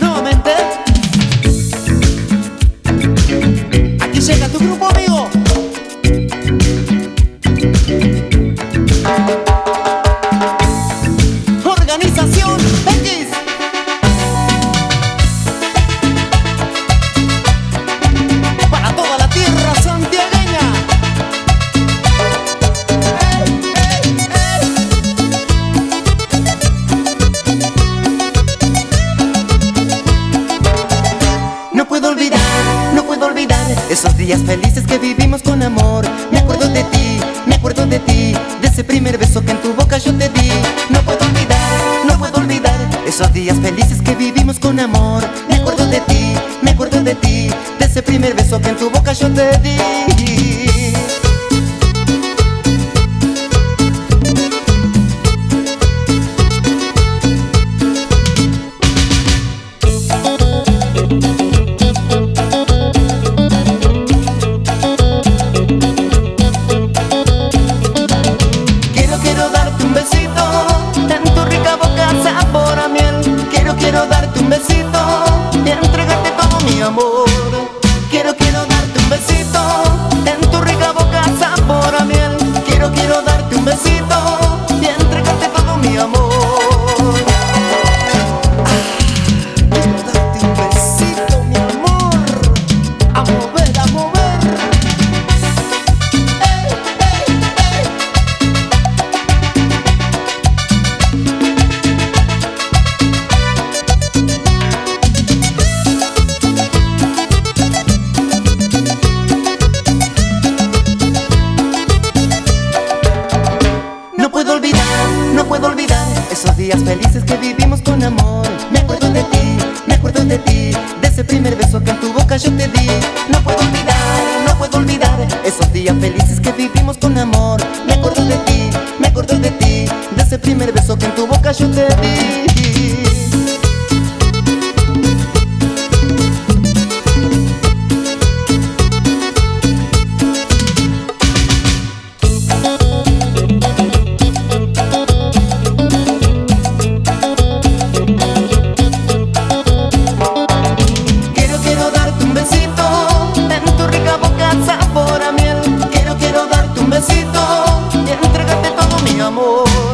Nuevamente. Aquí llega tu grupo amigo. Esos días felices que vivimos con amor. Me acuerdo de ti, me acuerdo de ti, de ese primer beso que en tu boca yo te di. No puedo olvidar, no puedo olvidar esos días felices que vivimos con amor. Me acuerdo de ti, me acuerdo de ti, de ese primer beso que en tu boca yo te di. No puedo olvidar esos días felices que vivimos con amor. Me acuerdo de ti, me acuerdo de ti, de ese primer beso que en tu boca yo te di. No puedo olvidar, no puedo olvidar esos días felices que vivimos con amor. Me acuerdo de ti, me acuerdo de ti, de ese primer beso que en tu boca yo te di. amor.